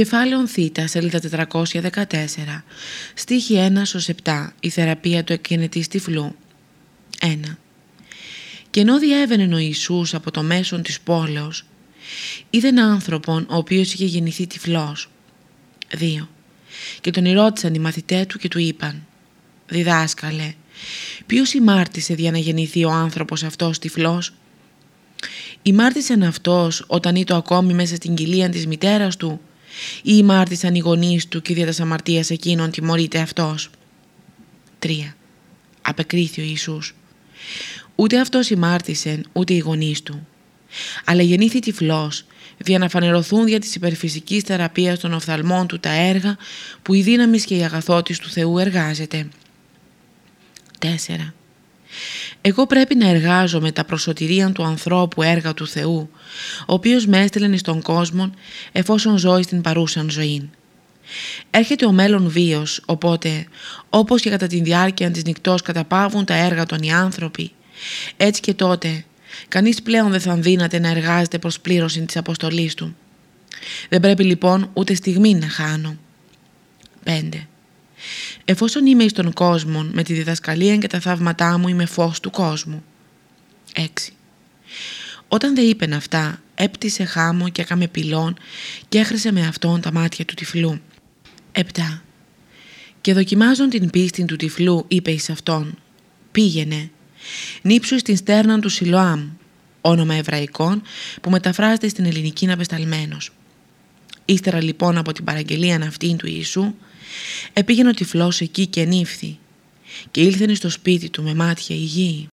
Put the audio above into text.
Κεφάλαιο Θ, σελίδα 414, στίχη 1 7, η θεραπεία του εκκινητής τυφλού. 1. Και ενώ διέβαινε ο Ιησούς από το μέσον της πόλεως, είδε έναν άνθρωπον ο οποίος είχε γεννηθεί τυφλός. 2. Και τον ρώτησαν οι μαθητές του και του είπαν «Διδάσκαλε, ποιος ημάρτησε για να γεννηθεί ο άνθρωπος αυτός τυφλός» Ημάρτησαν αυτός όταν ήταν ακόμη μέσα στην κοιλία της μητέρας του ή ημάρτησαν οι γονείς του και δια τας αμαρτίας εκείνων τιμωρείται αυτός. 3. Απεκρίθη ο Ιησούς. Ούτε αυτός ημάρτησε ούτε οι γονείς του. Αλλά γεννήθη τυφλός για να φανερωθούν δια της υπερφυσικής θεραπείας των οφθαλμών του τα έργα που η δύναμης και η αγαθότης του Θεού εργάζεται. 4. Εγώ πρέπει να εργάζομαι τα προσωτηρία του ανθρώπου έργα του Θεού, ο οποίος με έστειλε στον κόσμο εφόσον ζώει στην παρούσαν ζωή. Έρχεται ο μέλλον βίος, οπότε όπως και κατά τη διάρκεια της νυχτός καταπάβουν τα έργα των οι άνθρωποι, έτσι και τότε κανείς πλέον δεν θα δύναται να εργάζεται προς πλήρωση της αποστολής του. Δεν πρέπει λοιπόν ούτε στιγμή να χάνω. 5. Εφόσον είμαι εις τον κόσμο, με τη διδασκαλία και τα θαύματά μου είμαι φως του κόσμου. 6. Όταν δεν είπεν αυτά, έπτυσε χάμο και έκαμε πυλών και έχρισε με αυτόν τα μάτια του τυφλού. 7. Και δοκιμάζον την πίστη του τυφλού, είπε εις αυτόν, πήγαινε, νύψου στην στέρνα του Σιλοάμ, όνομα εβραϊκών που μεταφράζεται στην ελληνική απεσταλμένος. Ύστερα λοιπόν από την παραγγελία αυτήν του Ιησού, Επήγαινε ο τυφλός εκεί και νύφθη και ήλθεν στο σπίτι του με μάτια υγιή.